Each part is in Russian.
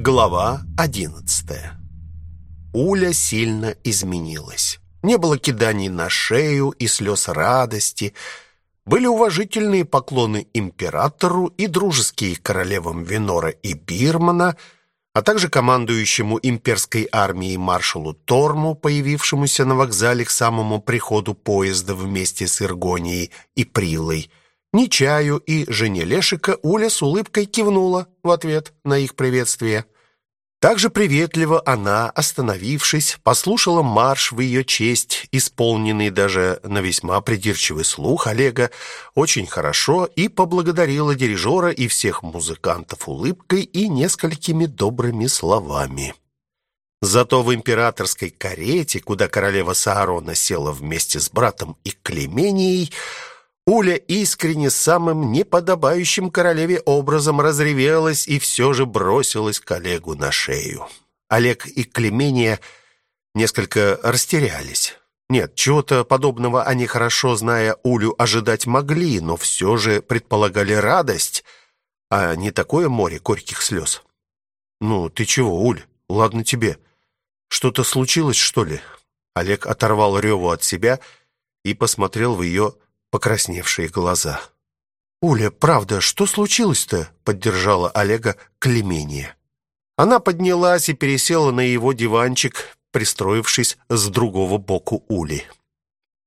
Глава одиннадцатая. Уля сильно изменилась. Не было киданий на шею и слез радости. Были уважительные поклоны императору и дружеские королевам Винора и Бирмана, а также командующему имперской армией маршалу Торму, появившемуся на вокзале к самому приходу поезда вместе с Иргонией и Прилой. Нечаю и жене Лешика Уля с улыбкой кивнула в ответ на их приветствие. Также приветливо она, остановившись, послушала марш в ее честь, исполненный даже на весьма придирчивый слух Олега, очень хорошо и поблагодарила дирижера и всех музыкантов улыбкой и несколькими добрыми словами. Зато в императорской карете, куда королева Саарона села вместе с братом и Клеменией, Уля искренне самым неподобающим королеве образом разревелась и все же бросилась к Олегу на шею. Олег и Клемения несколько растерялись. Нет, чего-то подобного они, хорошо зная Улю, ожидать могли, но все же предполагали радость, а не такое море горьких слез. «Ну, ты чего, Уль? Ладно тебе. Что-то случилось, что ли?» Олег оторвал Реву от себя и посмотрел в ее покрасневшие глаза. «Уля, правда, что случилось-то?» — поддержала Олега Клемения. Она поднялась и пересела на его диванчик, пристроившись с другого боку Ули.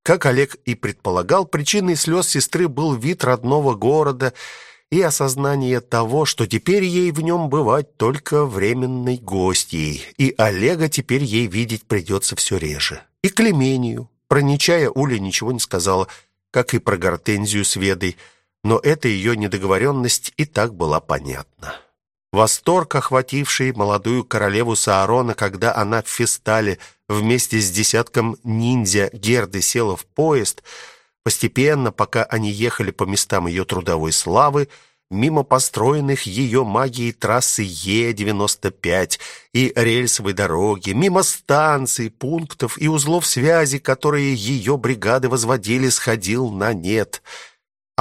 Как Олег и предполагал, причиной слез сестры был вид родного города и осознание того, что теперь ей в нем бывать только временной гостьей, и Олега теперь ей видеть придется все реже. И Клемению. Про Нечая Уля ничего не сказала — как и про гортензию с Ведой, но эта ее недоговоренность и так была понятна. Восторг, охвативший молодую королеву Саарона, когда она в фестале вместе с десятком ниндзя Герды села в поезд, постепенно, пока они ехали по местам ее трудовой славы, мимо построенных ее магией трассы Е-95 и рельсовой дороги, мимо станций, пунктов и узлов связи, которые ее бригады возводили, сходил на нет.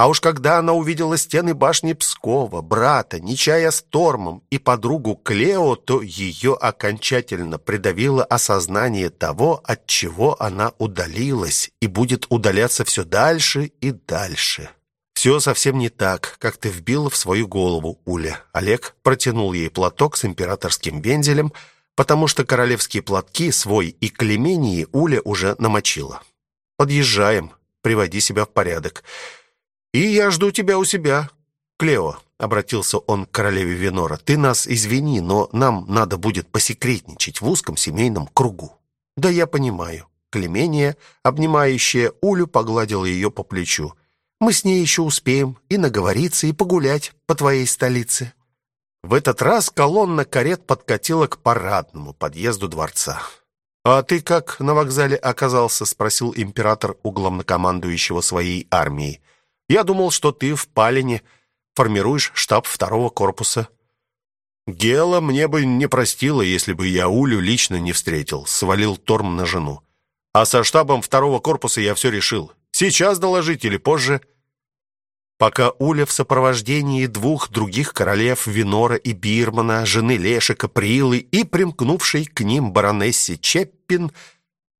А уж когда она увидела стены башни Пскова, брата, Нечая с Тормом и подругу Клео, то ее окончательно придавило осознание того, от чего она удалилась и будет удаляться все дальше и дальше. Все совсем не так, как ты вбила в свою голову, Уля. Олег протянул ей платок с императорским вензелем, потому что королевские платки свой и клемении Уля уже намочила. Подъезжаем, приводи себя в порядок. И я жду тебя у себя. Клео, обратился он к королеве Винора. Ты нас извини, но нам надо будет посекретничать в узком семейном кругу. Да я понимаю. Клемения, обнимающая Улю, погладила ее по плечу. Мы с ней еще успеем и наговориться, и погулять по твоей столице». В этот раз колонна карет подкатила к парадному подъезду дворца. «А ты как на вокзале оказался?» — спросил император у главнокомандующего своей армией. «Я думал, что ты в Палине формируешь штаб второго корпуса». «Гела мне бы не простила, если бы я Улю лично не встретил», — свалил Торм на жену. «А со штабом второго корпуса я все решил. Сейчас доложить или позже?» Пока Уля в сопровождении двух других королев Винора и Бирмана, жены Лешика Прилы и примкнувшей к ним баронессе Чеппин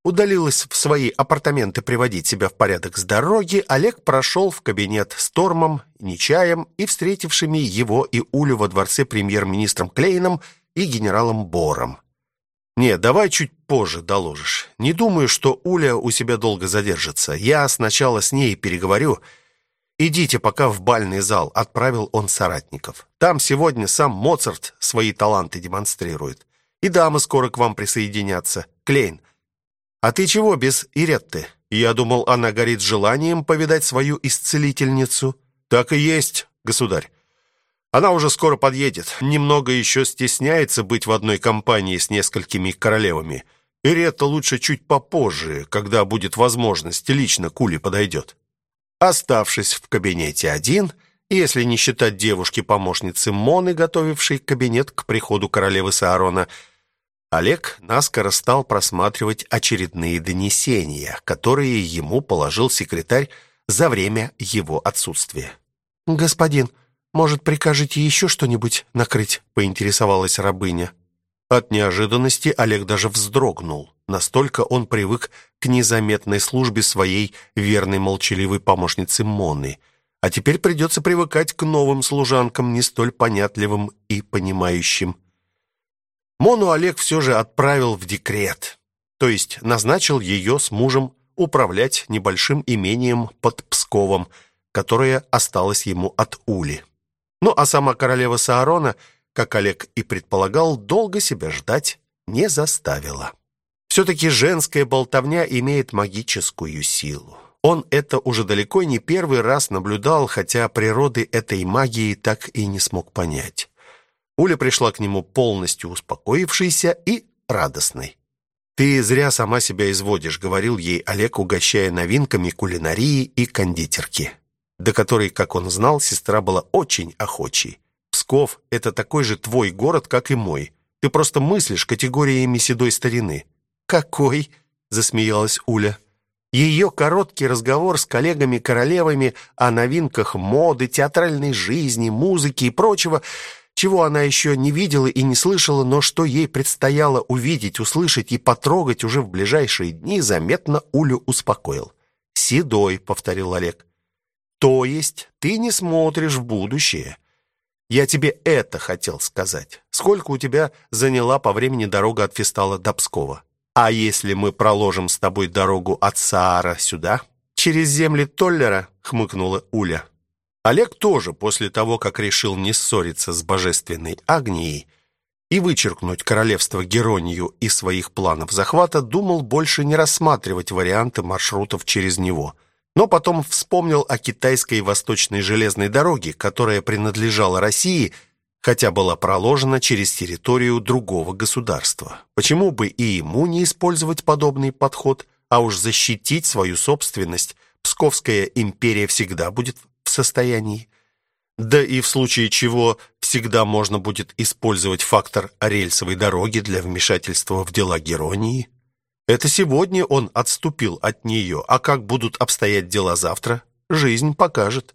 удалилась в свои апартаменты приводить себя в порядок с дороги, Олег прошел в кабинет с Тормом, Нечаем и встретившими его и Улю во дворце премьер-министром Клейном и генералом Бором. «Не, давай чуть позже доложишь. Не думаю, что Уля у себя долго задержится. Я сначала с ней переговорю» «Идите пока в бальный зал», — отправил он соратников. «Там сегодня сам Моцарт свои таланты демонстрирует. И дамы скоро к вам присоединятся. Клейн, а ты чего без Иретты? Я думал, она горит желанием повидать свою исцелительницу». «Так и есть, государь. Она уже скоро подъедет. Немного еще стесняется быть в одной компании с несколькими королевами. Иретта лучше чуть попозже, когда будет возможность, лично к Уле подойдет». Оставшись в кабинете один, если не считать девушки-помощницы Моны, готовившей кабинет к приходу королевы Саарона, Олег наскоро стал просматривать очередные донесения, которые ему положил секретарь за время его отсутствия. «Господин, Может, прикажете еще что-нибудь накрыть?» — поинтересовалась рабыня. От неожиданности Олег даже вздрогнул. Настолько он привык к незаметной службе своей верной молчаливой помощницы Моны. А теперь придется привыкать к новым служанкам, не столь понятливым и понимающим. Мону Олег все же отправил в декрет, то есть назначил ее с мужем управлять небольшим имением под Псковом, которое осталось ему от Ули. Ну а сама королева Саарона, как Олег и предполагал, долго себя ждать не заставила. Все-таки женская болтовня имеет магическую силу. Он это уже далеко не первый раз наблюдал, хотя природы этой магии так и не смог понять. Уля пришла к нему полностью успокоившейся и радостной. «Ты зря сама себя изводишь», — говорил ей Олег, угощая новинками кулинарии и кондитерки, до которой, как он знал, сестра была очень охочей. «Псков — это такой же твой город, как и мой. Ты просто мыслишь категориями седой старины». «Какой?» — засмеялась Уля. Ее короткий разговор с коллегами-королевами о новинках моды, театральной жизни, музыки и прочего — чего она еще не видела и не слышала, но что ей предстояло увидеть, услышать и потрогать уже в ближайшие дни, заметно Улю успокоил. «Седой», — повторил Олег. «То есть ты не смотришь в будущее?» «Я тебе это хотел сказать. Сколько у тебя заняла по времени дорога от Фистала до Пскова? А если мы проложим с тобой дорогу от Саара сюда?» «Через земли Толлера?» — хмыкнула Уля. Олег тоже после того, как решил не ссориться с божественной Агнией и вычеркнуть королевство Геронию из своих планов захвата, думал больше не рассматривать варианты маршрутов через него. Но потом вспомнил о китайской восточной железной дороге, которая принадлежала России, хотя была проложена через территорию другого государства. Почему бы и ему не использовать подобный подход, а уж защитить свою собственность Псковская империя всегда будет состоянии. Да и в случае чего всегда можно будет использовать фактор рельсовой дороги для вмешательства в дела Геронии. Это сегодня он отступил от нее, а как будут обстоять дела завтра, жизнь покажет.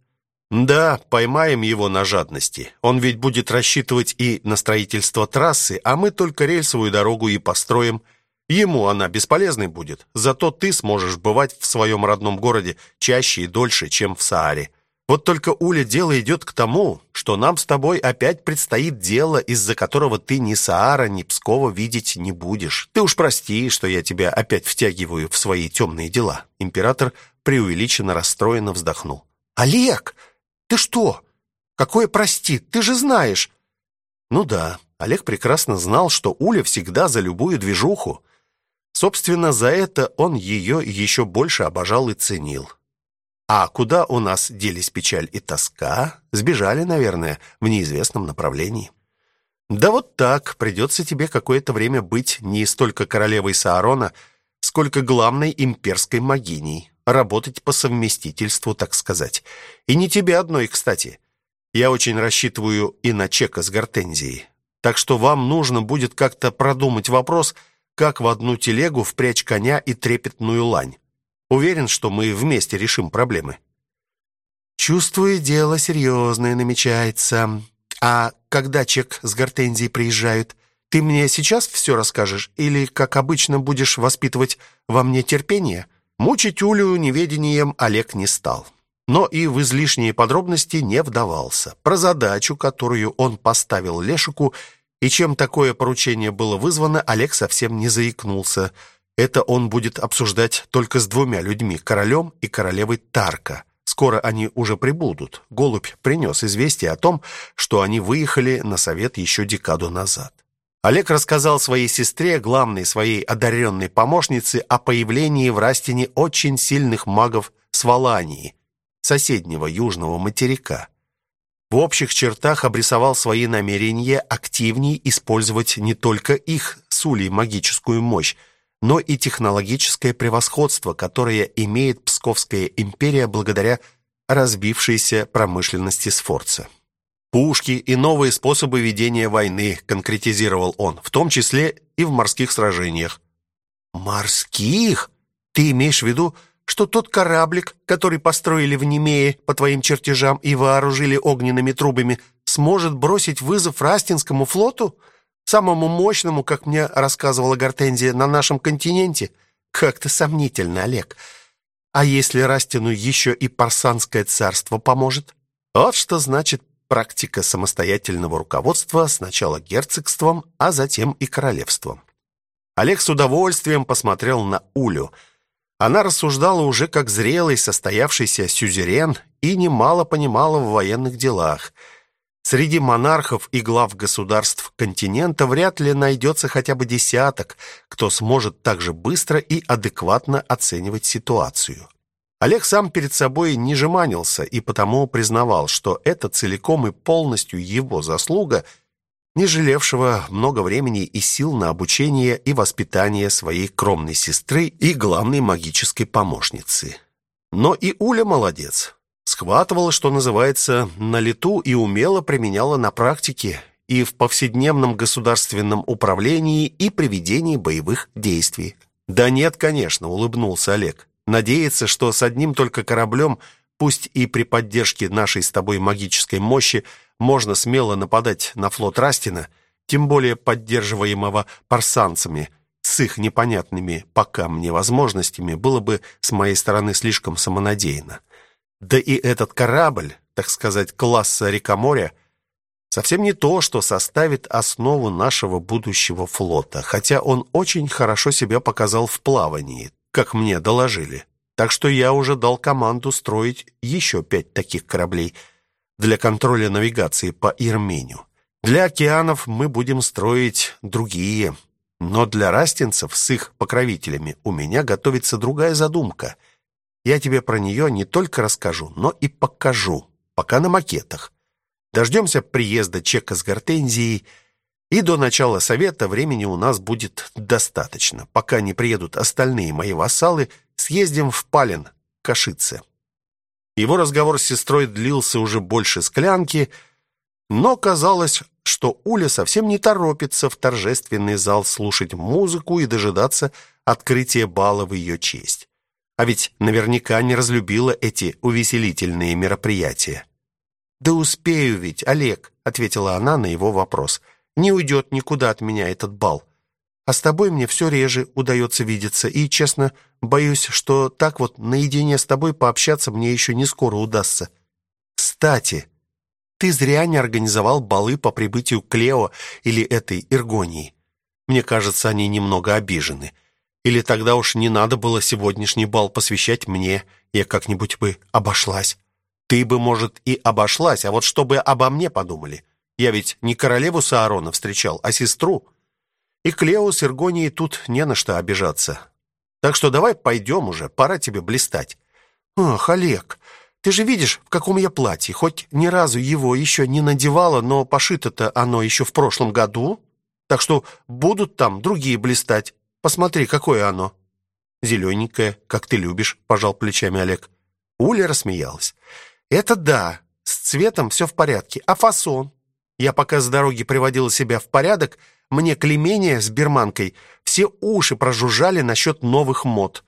Да, поймаем его на жадности. Он ведь будет рассчитывать и на строительство трассы, а мы только рельсовую дорогу и построим. Ему она бесполезной будет, зато ты сможешь бывать в своем родном городе чаще и дольше, чем в Сааре. Вот только, Уля, дело идет к тому, что нам с тобой опять предстоит дело, из-за которого ты ни Саара, ни Пскова видеть не будешь. Ты уж прости, что я тебя опять втягиваю в свои темные дела». Император преувеличенно расстроенно вздохнул. «Олег, ты что? Какое прости? Ты же знаешь!» Ну да, Олег прекрасно знал, что Уля всегда за любую движуху. Собственно, за это он ее еще больше обожал и ценил. А куда у нас делись печаль и тоска? Сбежали, наверное, в неизвестном направлении. Да вот так, придется тебе какое-то время быть не столько королевой Саарона, сколько главной имперской магиней, работать по совместительству, так сказать. И не тебе одной, кстати. Я очень рассчитываю и на Чека с Гортензией. Так что вам нужно будет как-то продумать вопрос, как в одну телегу впрячь коня и трепетную лань. Уверен, что мы вместе решим проблемы. Чувствую, дело серьезное намечается. А когда Чек с Гортензией приезжают, ты мне сейчас все расскажешь или, как обычно, будешь воспитывать во мне терпение? Мучить Улю неведением Олег не стал. Но и в излишние подробности не вдавался. Про задачу, которую он поставил Лешику, и чем такое поручение было вызвано, Олег совсем не заикнулся – это он будет обсуждать только с двумя людьми, королем и королевой Тарка. Скоро они уже прибудут. Голубь принес известие о том, что они выехали на совет еще декаду назад. Олег рассказал своей сестре, главной своей одаренной помощнице, о появлении в Растине очень сильных магов с Валании, соседнего южного материка. В общих чертах обрисовал свои намерения активнее использовать не только их с Улей магическую мощь, но и технологическое превосходство, которое имеет Псковская империя благодаря разбившейся промышленности Сфорца. Пушки и новые способы ведения войны, конкретизировал он, в том числе и в морских сражениях. Морских? Ты имеешь в виду что тот кораблик, который построили в Немее по твоим чертежам и вооружили огненными трубами, сможет бросить вызов Растинскому флоту, самому мощному, как мне рассказывала Гортензия, на нашем континенте? Как-то сомнительно, Олег. А если Растину еще и Парсанское царство поможет? Вот что значит практика самостоятельного руководства сначала герцогством, а затем и королевством. Олег с удовольствием посмотрел на Улю. Она рассуждала уже как зрелый, состоявшийся сюзерен и немало понимала в военных делах. Среди монархов и глав государств континента вряд ли найдется хотя бы десяток, кто сможет так же быстро и адекватно оценивать ситуацию. Олег сам перед собой не жеманился и потому признавал, что это целиком и полностью его заслуга, не жалевшего много времени и сил на обучение и воспитание своей кромной сестры и главной магической помощницы. Но и Уля молодец. Схватывала, что называется, на лету и умело применяла на практике и в повседневном государственном управлении и приведении боевых действий. Да нет, конечно, улыбнулся Олег. Надеяться, что с одним только кораблем, пусть и при поддержке нашей с тобой магической мощи, можно смело нападать на флот Растина, тем более поддерживаемого парсанцами, с их непонятными пока мне возможностями, было бы с моей стороны слишком самонадеянно. Да и этот корабль, так сказать, класса река-моря, совсем не то, что составит основу нашего будущего флота, хотя он очень хорошо себя показал в плавании, как мне доложили. Так что я уже дал команду строить еще пять таких кораблей для контроля навигации по Ирмению. Для океанов мы будем строить другие, но для растинцев с их покровителями у меня готовится другая задумка. Я тебе про нее не только расскажу, но и покажу, пока на макетах. Дождемся приезда Чека с Гортензией, и до начала совета времени у нас будет достаточно. Пока не приедут остальные мои вассалы, съездим в Пален, Кашице. Его разговор с сестрой длился уже больше склянки, но казалось, что Уля совсем не торопится в торжественный зал слушать музыку и дожидаться открытия бала в ее честь. А ведь наверняка не разлюбила эти увеселительные мероприятия. «Да успею ведь, Олег», — ответила она на его вопрос, — не уйдет никуда от меня этот бал. А с тобой мне все реже удается видеться, и, честно, боюсь, что так вот наедине с тобой пообщаться мне еще не скоро удастся. Кстати, ты зря не организовал балы по прибытию Клео или этой Иргонии. Мне кажется, они немного обижены. Или тогда уж не надо было сегодняшний бал посвящать мне, я как-нибудь бы обошлась. Ты бы, может, и обошлась, а вот чтобы обо мне подумали. Я ведь не королеву Саарона встречал, а сестру. И Клео с Иргонией тут не на что обижаться. Так что давай пойдем уже, пора тебе блистать. Ах, Олег, ты же видишь, в каком я платье. Хоть ни разу его еще не надевала, но пошито-то оно еще в прошлом году. Так что будут там другие блистать. Посмотри, какое оно. Зелененькое, как ты любишь, пожал плечами Олег. Уля рассмеялась. Это да, с цветом все в порядке. А фасон? Я пока с дороги приводила себя в порядок, мне Клемения с Берманкой все уши прожужжали насчет новых мод.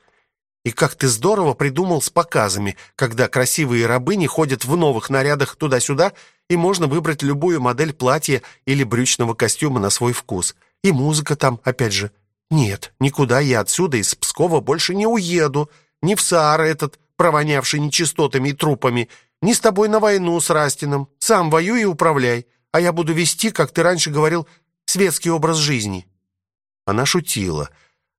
И как ты здорово придумал с показами, когда красивые рабыни ходят в новых нарядах туда-сюда, и можно выбрать любую модель платья или брючного костюма на свой вкус. И музыка там, опять же. Нет, никуда я отсюда из Пскова больше не уеду. Ни в Саар этот, провонявший нечистотами и трупами, ни с тобой на войну с Растином. Сам воюй и управляй а я буду вести, как ты раньше говорил, светский образ жизни». Она шутила.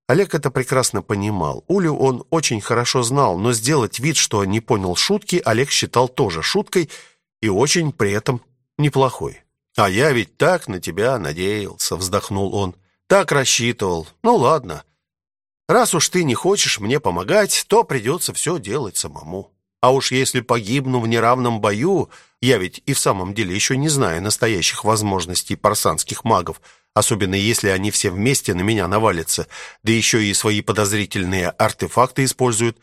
Олег это прекрасно понимал. Улю он очень хорошо знал, но сделать вид, что не понял шутки, Олег считал тоже шуткой и очень при этом неплохой. «А я ведь так на тебя надеялся», — вздохнул он. «Так рассчитывал. Ну ладно. Раз уж ты не хочешь мне помогать, то придется все делать самому». А уж если погибну в неравном бою, я ведь и в самом деле еще не знаю настоящих возможностей парсанских магов, особенно если они все вместе на меня навалятся, да еще и свои подозрительные артефакты используют,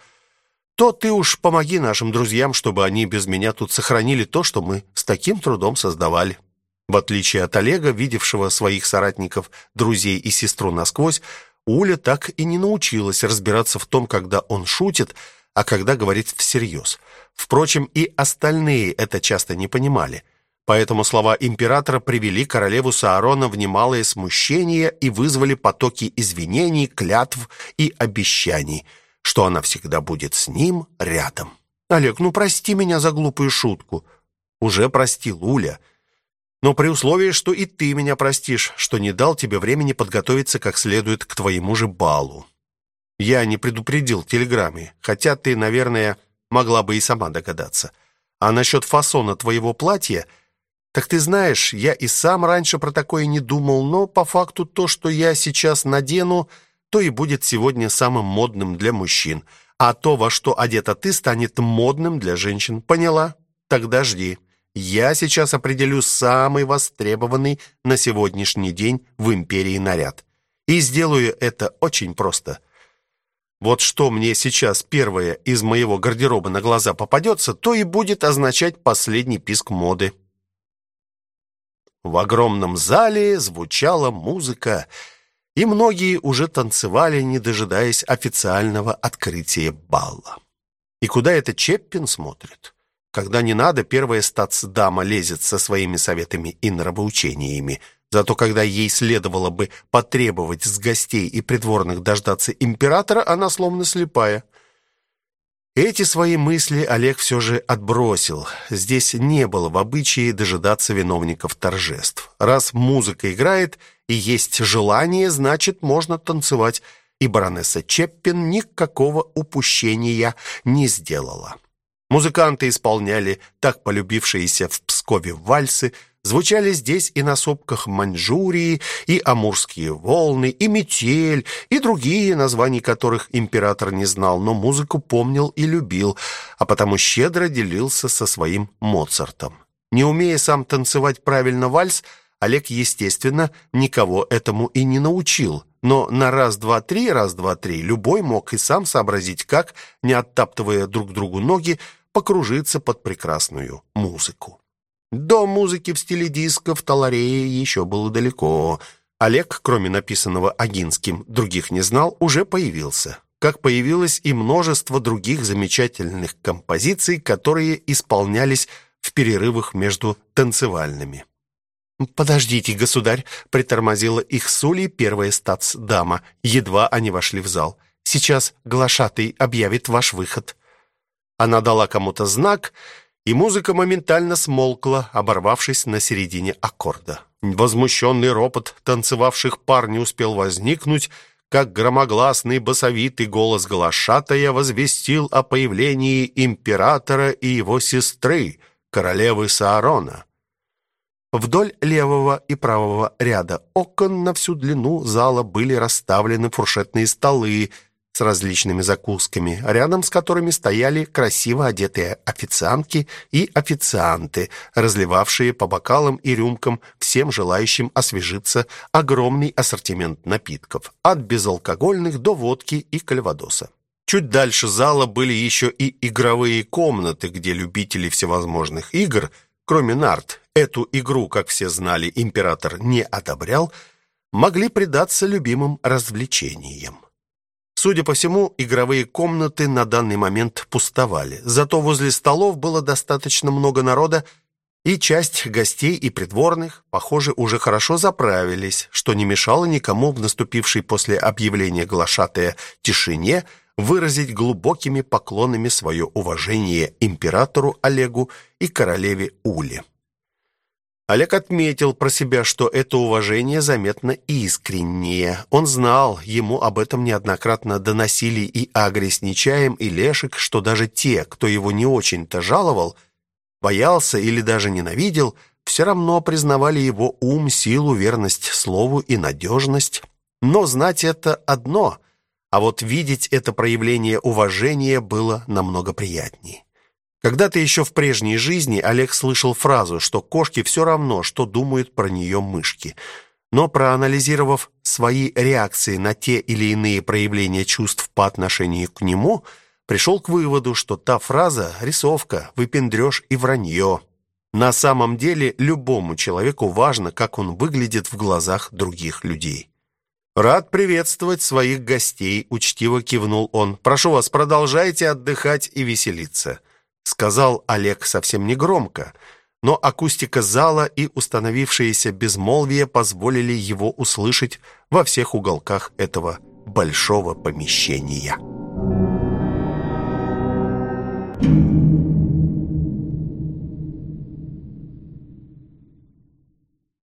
то ты уж помоги нашим друзьям, чтобы они без меня тут сохранили то, что мы с таким трудом создавали. В отличие от Олега, видевшего своих соратников, друзей и сестру насквозь, Уля так и не научилась разбираться в том, когда он шутит, а когда говорит всерьез. Впрочем, и остальные это часто не понимали. Поэтому слова императора привели королеву Саарона в немалое смущение и вызвали потоки извинений, клятв и обещаний, что она всегда будет с ним рядом. «Олег, ну прости меня за глупую шутку». «Уже простил, Уля. Но при условии, что и ты меня простишь, что не дал тебе времени подготовиться как следует к твоему же балу. Я не предупредил телеграмме, хотя ты, наверное, могла бы и сама догадаться. А насчет фасона твоего платья, так ты знаешь, я и сам раньше про такое не думал, но по факту то, что я сейчас надену, то и будет сегодня самым модным для мужчин, а то, во что одета ты, станет модным для женщин. Поняла? Тогда жди. Я сейчас определю самый востребованный на сегодняшний день в империи наряд. И сделаю это очень просто. Вот что мне сейчас первое из моего гардероба на глаза попадется, то и будет означать последний писк моды. В огромном зале звучала музыка, и многие уже танцевали, не дожидаясь официального открытия бала. И куда это Чеппин смотрит? Когда не надо, первая стацдама лезет со своими советами и нравоучениями. Зато когда ей следовало бы потребовать с гостей и придворных дождаться императора, она словно слепая. Эти свои мысли Олег все же отбросил. Здесь не было в обычае дожидаться виновников торжеств. Раз музыка играет и есть желание, значит, можно танцевать. И баронесса Чеппин никакого упущения не сделала. Музыканты исполняли так полюбившиеся в Пскове вальсы, звучали здесь и на сопках Маньчжурии, и амурские волны, и метель, и другие, названий которых император не знал, но музыку помнил и любил, а потому щедро делился со своим Моцартом. Не умея сам танцевать правильно вальс, Олег, естественно, никого этому и не научил, но на раз-два-три, раз-два-три любой мог и сам сообразить, как, не оттаптывая друг другу ноги, покружиться под прекрасную музыку. До музыки в стиле диско в Таларее еще было далеко. Олег, кроме написанного Агинским, других не знал, уже появился. Как появилось и множество других замечательных композиций, которые исполнялись в перерывах между танцевальными. «Подождите, государь!» — притормозила их с Улей первая статс-дама. Едва они вошли в зал. «Сейчас глашатый объявит ваш выход». Она дала кому-то знак, и музыка моментально смолкла, оборвавшись на середине аккорда. Возмущенный ропот танцевавших пар не успел возникнуть, как громогласный басовитый голос глашатая возвестил о появлении императора и его сестры, королевы Саарона. Вдоль левого и правого ряда окон на всю длину зала были расставлены фуршетные столы с различными закусками, рядом с которыми стояли красиво одетые официантки и официанты, разливавшие по бокалам и рюмкам всем желающим освежиться огромный ассортимент напитков, от безалкогольных до водки и кальвадоса. Чуть дальше зала были еще и игровые комнаты, где любители всевозможных игр – кроме нарт, эту игру, как все знали, император не одобрял, могли предаться любимым развлечениям. Судя по всему, игровые комнаты на данный момент пустовали. Зато возле столов было достаточно много народа, и часть гостей и придворных, похоже, уже хорошо заправились, что не мешало никому в наступившей после объявления глашатая тишине выразить глубокими поклонами свое уважение императору Олегу и королеве Уле. Олег отметил про себя, что это уважение заметно искреннее. Он знал, ему об этом неоднократно доносили и Агри с Нечаем, и Лешек, что даже те, кто его не очень-то жаловал, боялся или даже ненавидел, все равно признавали его ум, силу, верность слову и надежность. Но знать это одно, а вот видеть это проявление уважения было намного приятнее. Когда-то еще в прежней жизни Олег слышал фразу, что кошки все равно, что думают про нее мышки. Но проанализировав свои реакции на те или иные проявления чувств по отношению к нему, пришел к выводу, что та фраза – рисовка, выпендреж и вранье. На самом деле любому человеку важно, как он выглядит в глазах других людей. «Рад приветствовать своих гостей», — учтиво кивнул он. «Прошу вас, продолжайте отдыхать и веселиться», — сказал Олег совсем негромко, но акустика зала и установившееся безмолвие позволили его услышать во всех уголках этого большого помещения. Thank you.